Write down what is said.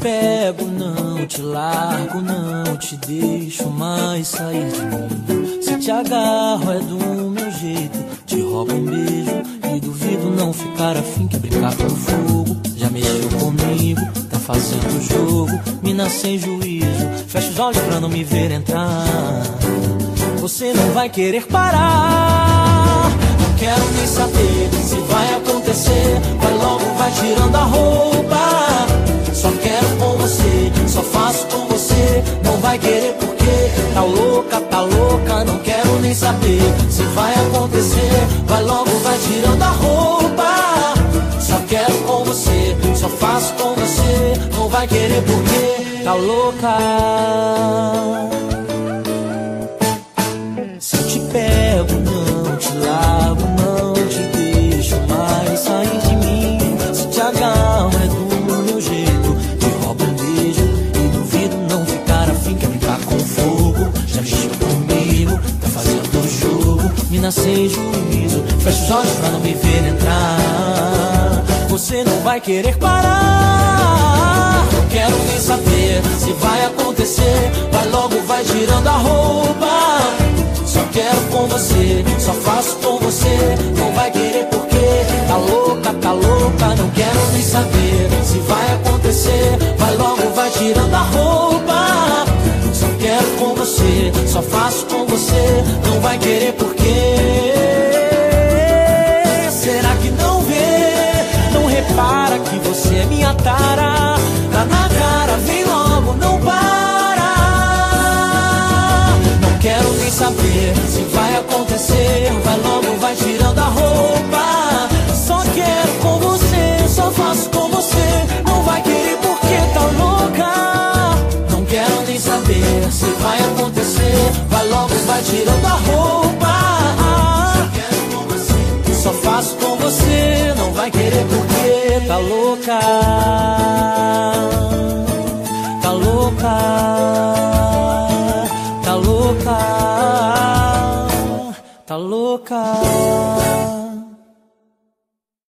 pego, não te largo, não te deixo mais sair de mim. Se te agarro é do meu jeito, te roubo um beijo e duvido não ficar afim que brincar com fogo. Já mexeu comigo, tá fazendo jogo, mina sem juízo. Fecha os olhos pra não me ver entrar. Você não vai querer parar. Não quero louca, tá louca. Não quero nem saber se vai acontecer. Vai logo, vai tirando a roupa. Só quero com você, só faço com você. Não vai querer porque tá louca. Sem juízo. Fecha os olhos pra não me ver entrar. Você não vai querer parar. Não quero nem saber se vai acontecer. Vai logo, vai tirando a roupa. Só quero com você, só faço com você. Não vai querer porque tá louca, tá louca. Não quero nem saber se vai acontecer. Vai logo, vai tirando a roupa. Só quero com você, só faço com você. Não vai querer porque. Tara. Tá na cara, vem logo, não para. Não quero nem saber se vai acontecer. Vai logo, vai tirando a roupa. Só quero com você, só faço com você. Não vai querer porque tá louca. Não quero nem saber se vai acontecer. Vai logo, vai tirando a roupa. Só faço com você. Não vai querer porque Tá louca, tá louca, tá louca, tá louca.